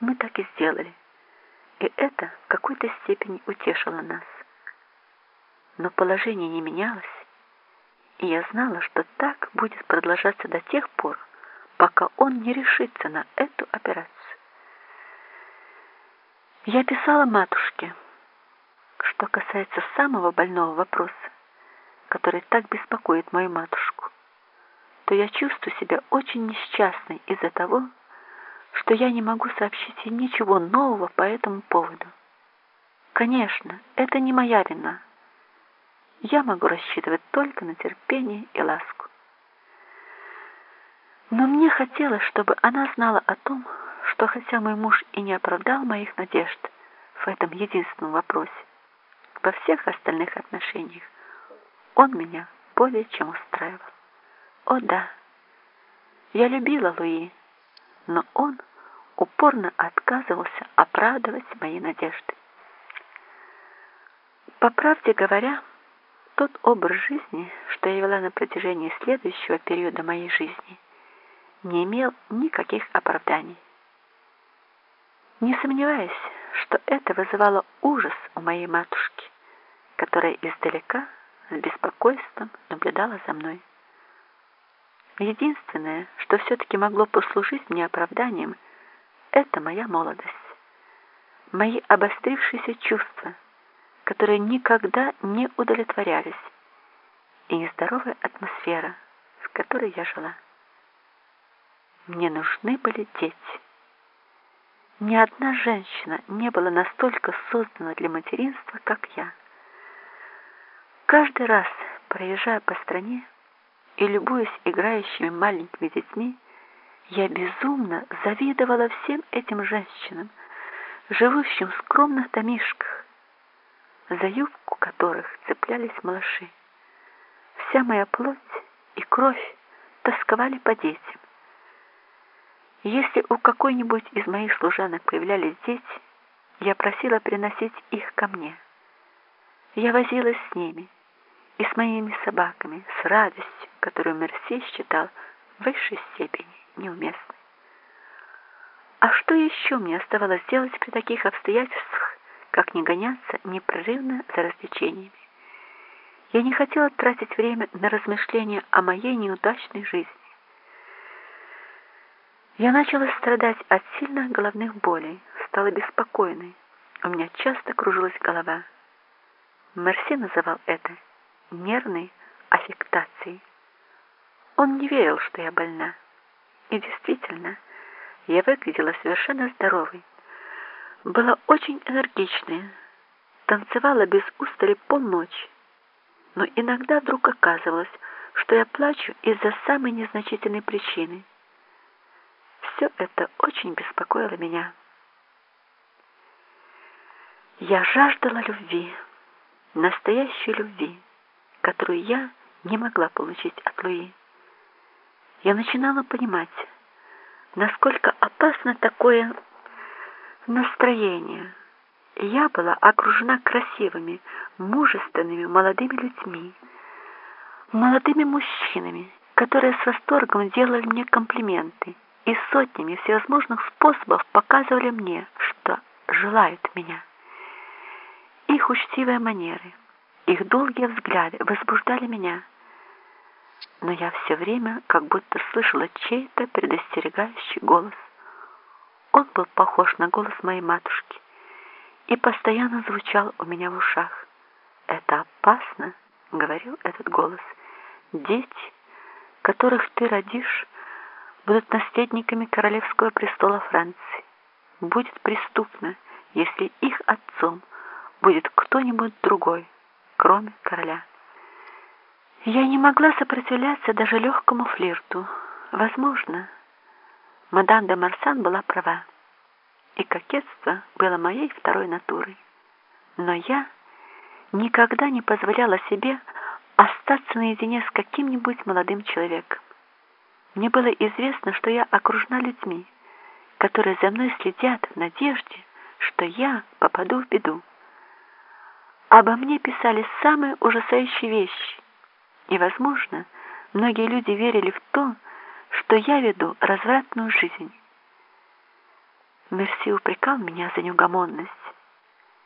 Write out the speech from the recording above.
Мы так и сделали, и это в какой-то степени утешило нас. Но положение не менялось, и я знала, что так будет продолжаться до тех пор, пока он не решится на эту операцию. Я писала матушке, что касается самого больного вопроса, который так беспокоит мою матушку, то я чувствую себя очень несчастной из-за того, что я не могу сообщить ей ничего нового по этому поводу. Конечно, это не моя вина. Я могу рассчитывать только на терпение и ласку. Но мне хотелось, чтобы она знала о том, что хотя мой муж и не оправдал моих надежд в этом единственном вопросе, во всех остальных отношениях он меня более чем устраивал. О да, я любила Луи, но он упорно отказывался оправдывать мои надежды. По правде говоря, тот образ жизни, что я вела на протяжении следующего периода моей жизни, не имел никаких оправданий. Не сомневаясь, что это вызывало ужас у моей матушки, которая издалека с беспокойством наблюдала за мной. Единственное, что все-таки могло послужить мне оправданием – это моя молодость, мои обострившиеся чувства, которые никогда не удовлетворялись, и нездоровая атмосфера, в которой я жила. Мне нужны были дети. Ни одна женщина не была настолько создана для материнства, как я. Каждый раз, проезжая по стране и любуясь играющими маленькими детьми, я безумно завидовала всем этим женщинам, живущим в скромных домишках, за юбку которых цеплялись малыши. Вся моя плоть и кровь тосковали по детям. Если у какой-нибудь из моих служанок появлялись дети, я просила приносить их ко мне. Я возилась с ними и с моими собаками, с радостью, которую Мерси считал в высшей степени неуместной. А что еще мне оставалось делать при таких обстоятельствах, как не гоняться непрерывно за развлечениями? Я не хотела тратить время на размышления о моей неудачной жизни. Я начала страдать от сильных головных болей, стала беспокойной. У меня часто кружилась голова. Мерси называл это нервной аффектацией. Он не верил, что я больна. И действительно, я выглядела совершенно здоровой. Была очень энергичной, танцевала без устали полночи. Но иногда вдруг оказывалось, что я плачу из-за самой незначительной причины. Все это очень беспокоило меня. Я жаждала любви, настоящей любви, которую я не могла получить от Луи я начинала понимать, насколько опасно такое настроение. Я была окружена красивыми, мужественными молодыми людьми, молодыми мужчинами, которые с восторгом делали мне комплименты и сотнями всевозможных способов показывали мне, что желают меня. Их учтивые манеры, их долгие взгляды возбуждали меня – но я все время как будто слышала чей-то предостерегающий голос. Он был похож на голос моей матушки и постоянно звучал у меня в ушах. «Это опасно», — говорил этот голос. «Дети, которых ты родишь, будут наследниками королевского престола Франции. Будет преступно, если их отцом будет кто-нибудь другой, кроме короля». Я не могла сопротивляться даже легкому флирту. Возможно, мадам де Марсан была права, и кокетство было моей второй натурой. Но я никогда не позволяла себе остаться наедине с каким-нибудь молодым человеком. Мне было известно, что я окружена людьми, которые за мной следят в надежде, что я попаду в беду. Обо мне писали самые ужасающие вещи, и, возможно, многие люди верили в то, что я веду развратную жизнь. Мерси упрекал меня за неугомонность.